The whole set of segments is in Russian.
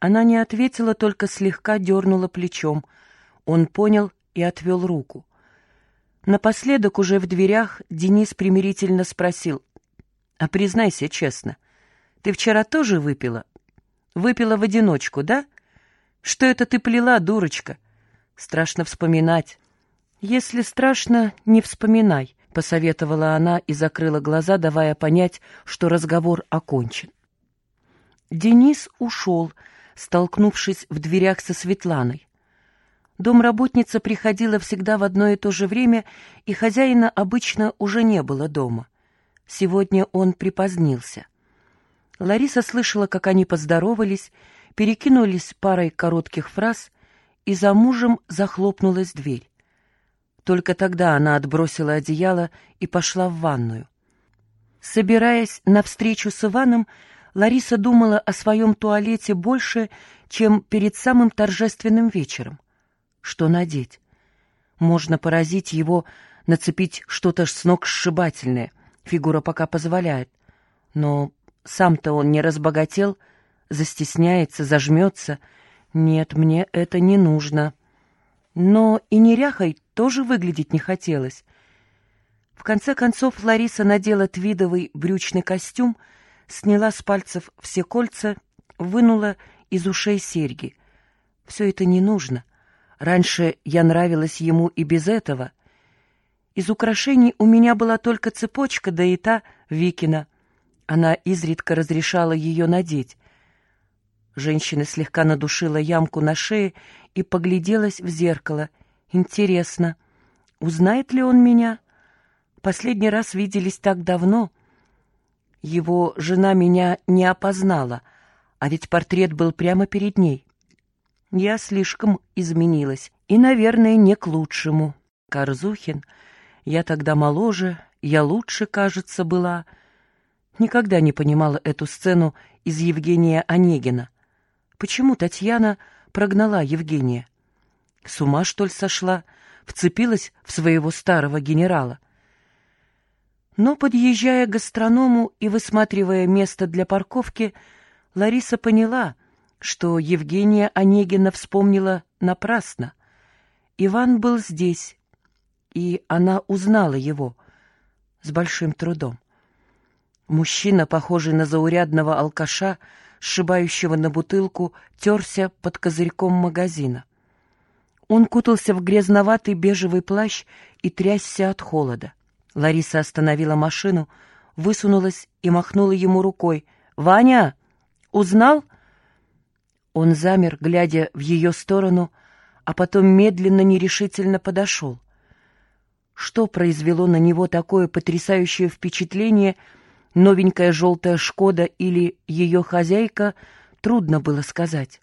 Она не ответила, только слегка дернула плечом. Он понял и отвел руку. Напоследок уже в дверях Денис примирительно спросил. «А признайся честно, ты вчера тоже выпила? Выпила в одиночку, да? Что это ты плела, дурочка? Страшно вспоминать». «Если страшно, не вспоминай», — посоветовала она и закрыла глаза, давая понять, что разговор окончен. Денис ушел, столкнувшись в дверях со Светланой. Домработница приходила всегда в одно и то же время, и хозяина обычно уже не было дома. Сегодня он припозднился. Лариса слышала, как они поздоровались, перекинулись парой коротких фраз, и за мужем захлопнулась дверь. Только тогда она отбросила одеяло и пошла в ванную. Собираясь на встречу с Иваном, Лариса думала о своем туалете больше, чем перед самым торжественным вечером. Что надеть? Можно поразить его, нацепить что-то с ног сшибательное. Фигура пока позволяет. Но сам-то он не разбогател, застесняется, зажмется. Нет, мне это не нужно. Но и неряхой тоже выглядеть не хотелось. В конце концов Лариса надела твидовый брючный костюм, сняла с пальцев все кольца, вынула из ушей серьги. Все это не нужно. Раньше я нравилась ему и без этого. Из украшений у меня была только цепочка, да и та Викина. Она изредка разрешала ее надеть. Женщина слегка надушила ямку на шее и погляделась в зеркало — Интересно, узнает ли он меня? Последний раз виделись так давно. Его жена меня не опознала, а ведь портрет был прямо перед ней. Я слишком изменилась, и, наверное, не к лучшему. Корзухин, я тогда моложе, я лучше, кажется, была. Никогда не понимала эту сцену из Евгения Онегина. Почему Татьяна прогнала Евгения? С ума, что ли, сошла? Вцепилась в своего старого генерала. Но, подъезжая к гастроному и высматривая место для парковки, Лариса поняла, что Евгения Онегина вспомнила напрасно. Иван был здесь, и она узнала его с большим трудом. Мужчина, похожий на заурядного алкаша, сшибающего на бутылку, терся под козырьком магазина. Он кутался в грязноватый бежевый плащ и трясся от холода. Лариса остановила машину, высунулась и махнула ему рукой. «Ваня! Узнал?» Он замер, глядя в ее сторону, а потом медленно, нерешительно подошел. Что произвело на него такое потрясающее впечатление, новенькая желтая «Шкода» или ее хозяйка, трудно было сказать.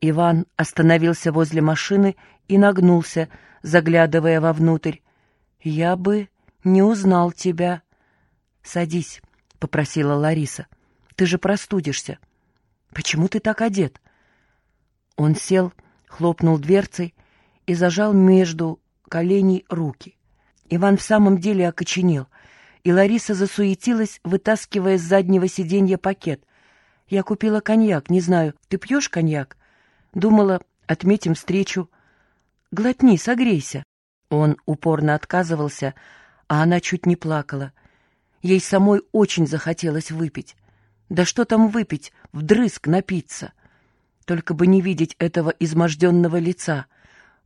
Иван остановился возле машины и нагнулся, заглядывая вовнутрь. «Я бы не узнал тебя». «Садись», — попросила Лариса. «Ты же простудишься». «Почему ты так одет?» Он сел, хлопнул дверцей и зажал между коленей руки. Иван в самом деле окоченел, и Лариса засуетилась, вытаскивая с заднего сиденья пакет. «Я купила коньяк, не знаю, ты пьешь коньяк?» Думала, отметим встречу. Глотни, согрейся. Он упорно отказывался, а она чуть не плакала. Ей самой очень захотелось выпить. Да что там выпить, вдрызг напиться. Только бы не видеть этого изможденного лица,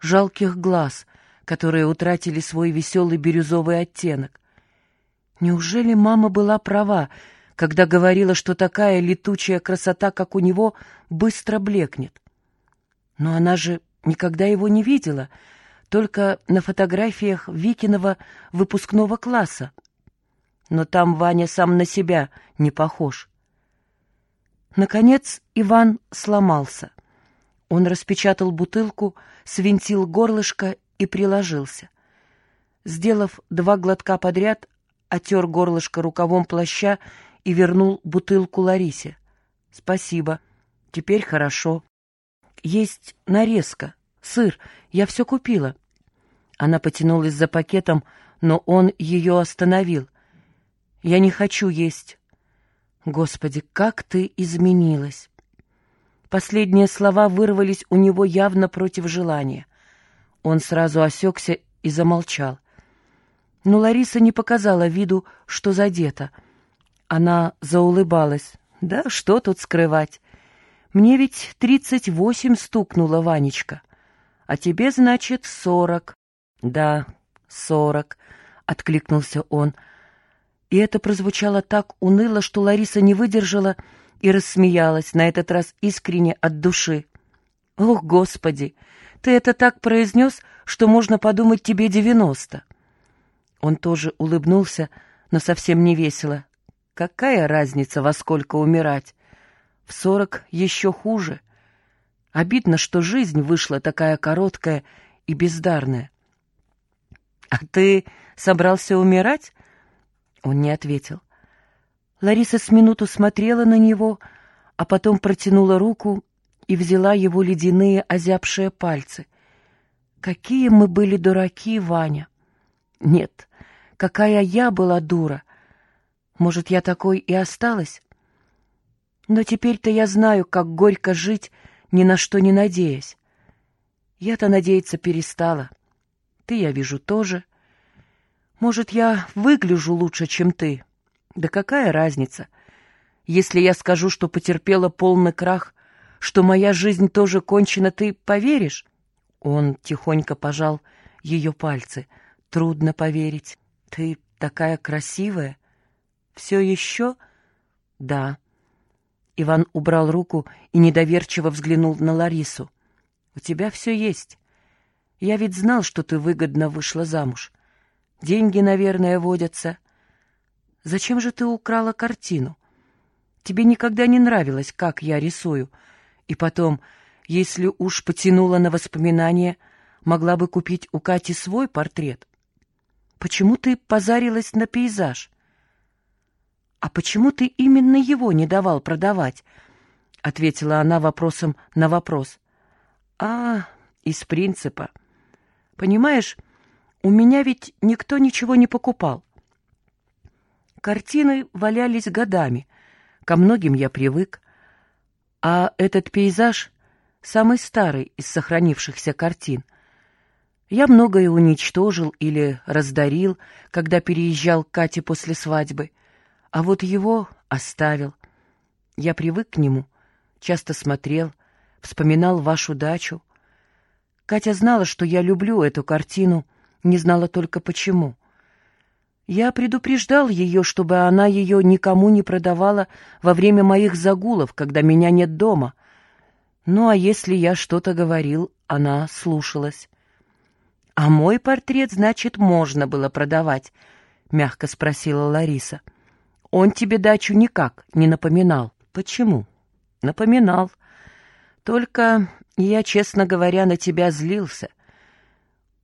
жалких глаз, которые утратили свой веселый бирюзовый оттенок. Неужели мама была права, когда говорила, что такая летучая красота, как у него, быстро блекнет? Но она же никогда его не видела, только на фотографиях Викиного выпускного класса. Но там Ваня сам на себя не похож. Наконец Иван сломался. Он распечатал бутылку, свинтил горлышко и приложился. Сделав два глотка подряд, отер горлышко рукавом плаща и вернул бутылку Ларисе. «Спасибо. Теперь хорошо». Есть нарезка, сыр, я все купила. Она потянулась за пакетом, но он ее остановил. Я не хочу есть. Господи, как ты изменилась! Последние слова вырвались у него явно против желания. Он сразу осекся и замолчал. Но Лариса не показала виду, что задета. Она заулыбалась. «Да что тут скрывать? Мне ведь тридцать восемь стукнула, Ванечка. А тебе, значит, сорок». «Да, сорок», — откликнулся он. И это прозвучало так уныло, что Лариса не выдержала и рассмеялась, на этот раз искренне от души. «Ох, Господи! Ты это так произнес, что можно подумать тебе девяносто!» Он тоже улыбнулся, но совсем не весело. Какая разница, во сколько умирать? В сорок еще хуже. Обидно, что жизнь вышла такая короткая и бездарная. «А ты собрался умирать?» Он не ответил. Лариса с минуту смотрела на него, а потом протянула руку и взяла его ледяные озябшие пальцы. «Какие мы были дураки, Ваня!» «Нет, какая я была дура!» Может, я такой и осталась? Но теперь-то я знаю, как горько жить, ни на что не надеясь. Я-то надеяться перестала. Ты, я вижу, тоже. Может, я выгляжу лучше, чем ты. Да какая разница? Если я скажу, что потерпела полный крах, что моя жизнь тоже кончена, ты поверишь? Он тихонько пожал ее пальцы. Трудно поверить. Ты такая красивая. «Все еще?» «Да». Иван убрал руку и недоверчиво взглянул на Ларису. «У тебя все есть. Я ведь знал, что ты выгодно вышла замуж. Деньги, наверное, водятся. Зачем же ты украла картину? Тебе никогда не нравилось, как я рисую. И потом, если уж потянула на воспоминания, могла бы купить у Кати свой портрет. Почему ты позарилась на пейзаж?» «А почему ты именно его не давал продавать?» — ответила она вопросом на вопрос. «А, из принципа. Понимаешь, у меня ведь никто ничего не покупал. Картины валялись годами, ко многим я привык. А этот пейзаж — самый старый из сохранившихся картин. Я многое уничтожил или раздарил, когда переезжал к Кате после свадьбы — а вот его оставил. Я привык к нему, часто смотрел, вспоминал вашу дачу. Катя знала, что я люблю эту картину, не знала только почему. Я предупреждал ее, чтобы она ее никому не продавала во время моих загулов, когда меня нет дома. Ну, а если я что-то говорил, она слушалась. «А мой портрет, значит, можно было продавать?» — мягко спросила Лариса. — он тебе дачу никак не напоминал. Почему? Напоминал. Только я, честно говоря, на тебя злился.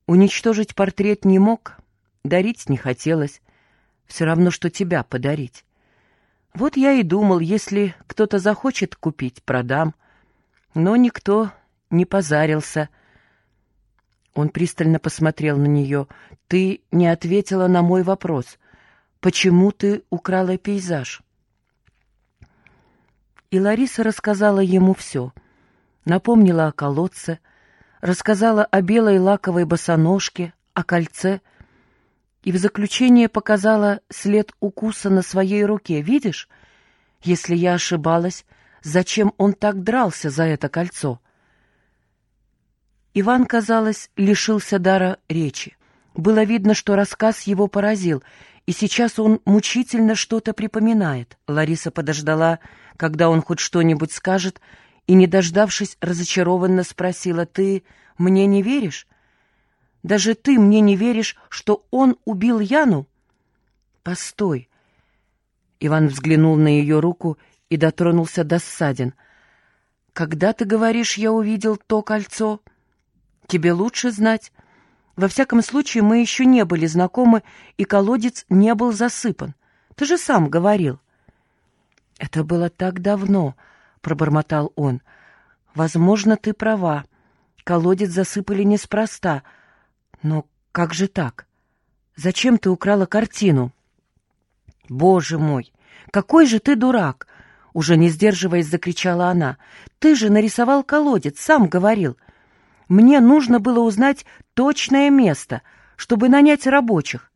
Уничтожить портрет не мог, дарить не хотелось. Все равно, что тебя подарить. Вот я и думал, если кто-то захочет купить, продам. Но никто не позарился. Он пристально посмотрел на нее. «Ты не ответила на мой вопрос почему ты украла пейзаж?» И Лариса рассказала ему все. Напомнила о колодце, рассказала о белой лаковой босоножке, о кольце, и в заключение показала след укуса на своей руке. «Видишь? Если я ошибалась, зачем он так дрался за это кольцо?» Иван, казалось, лишился дара речи. Было видно, что рассказ его поразил, и сейчас он мучительно что-то припоминает. Лариса подождала, когда он хоть что-нибудь скажет, и, не дождавшись, разочарованно спросила, «Ты мне не веришь? Даже ты мне не веришь, что он убил Яну?» «Постой!» Иван взглянул на ее руку и дотронулся до ссадин. «Когда, ты говоришь, я увидел то кольцо? Тебе лучше знать». Во всяком случае, мы еще не были знакомы, и колодец не был засыпан. Ты же сам говорил. Это было так давно, пробормотал он. Возможно, ты права. Колодец засыпали неспроста. Но как же так? Зачем ты украла картину? Боже мой, какой же ты дурак! — уже не сдерживаясь, закричала она. «Ты же нарисовал колодец, сам говорил. Мне нужно было узнать точное место, чтобы нанять рабочих.